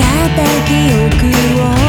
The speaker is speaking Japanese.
った記憶を